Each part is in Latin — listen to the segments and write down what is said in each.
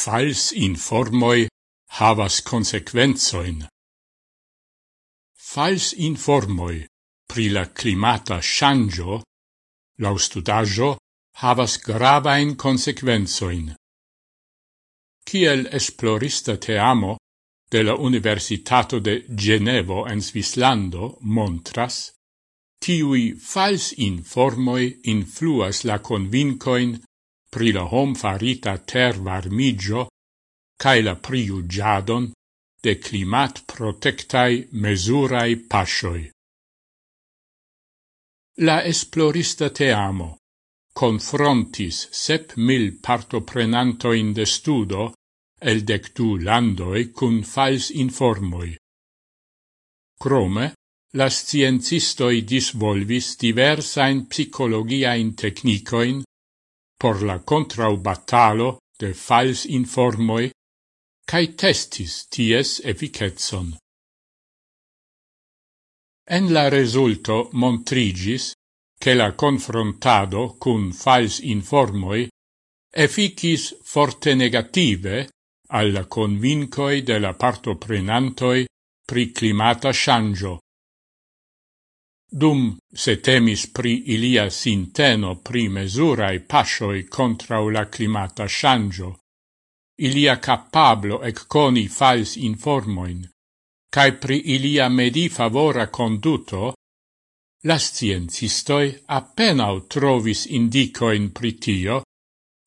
fals informoi havas consequenzoin. Fals informoi pri la climata shangio, lau studaggio, havas gravain consequenzoin. Kiel esplorista teamo de la Universitato de Genevo en Svislando montras, tiui fals informoi influas la convincoin pri la hom farita ter varmigio cae la priugiadon de climat protectai mesurai pasioi. La esplorista te amo confrontis sep mil partoprenantoin de studo el dectu landoi cun fals informoi. Crome, la sciencistoi disvolvis diversain psicologiain technicoin por la contraubatalo de fals informoi cae testis ties efficetson. En la resulto montrigis che la confrontado cun fals informoi efficis forte negative alla convincoi de la partoprenantoi pri climata shangio, Dum se temis pri ilia sinteno pri mesurai pasioi contrau la climata shangio, ilia capablo ec coni fals informoin, cae pri ilia medi favora conduto, la sciencistoi appenao trovis indicoin pritio,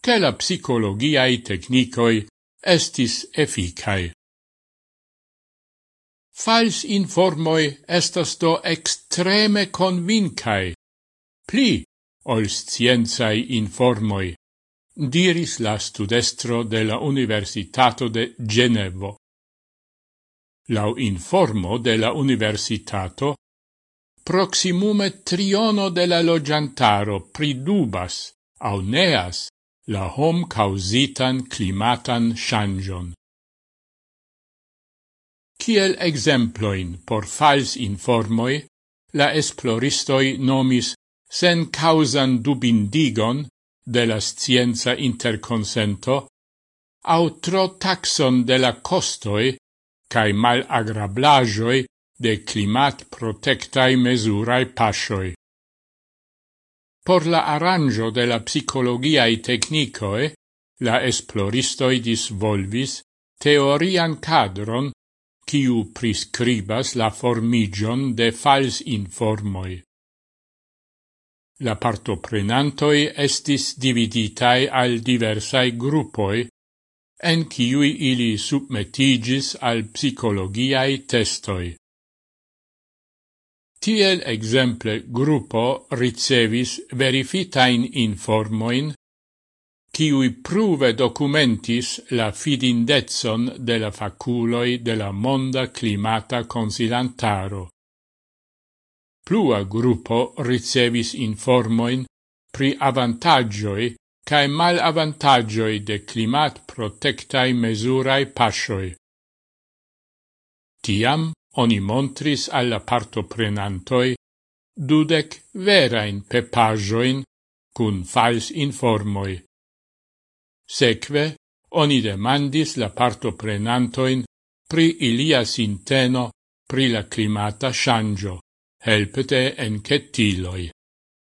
che la psicologiae technicoi estis efficae. Fals informoi estas do extreme convincai, pli ol scienzae informoi, diris la studestro de la Universitato de Genevo. Lau informo de la Universitato, proximume triono de la logiantaro pridubas, au neas, la hom causitan climatan changion. Kiel exemploin por fals informoi, la esploristoi nomis sen causan dubindigon de la scienza interconsento, au tro taxon de la costoi cae mal agrablajoi de climat protectai mesurae pasioi. Por la arrangio de la psicologiae technicoe, la esploristoi disvolvis teorian cadron kiu prescribas la formigion de fals informoi. La partoprenantoi estis dividitai al diversai gruppoi, en kiui ili submetigis al psicologiai testoi. Tiel exemple gruppo ricevis verifitain informoin kiui pruve documentis la fidindezzon de la faculoi de la Monda Climata Consilantaro. Plua gruppo ricevis informoin pri avantagioi cae mal avantagioi de climat protectae mesurae pasioi. Tiam oni montris alla partoprenantoi dudec verain pepagioin cun fals informoi. Seque, oni demandis la partoprenantoin pri ilia sinteno pri la climata shangio, helpete en encetiloi.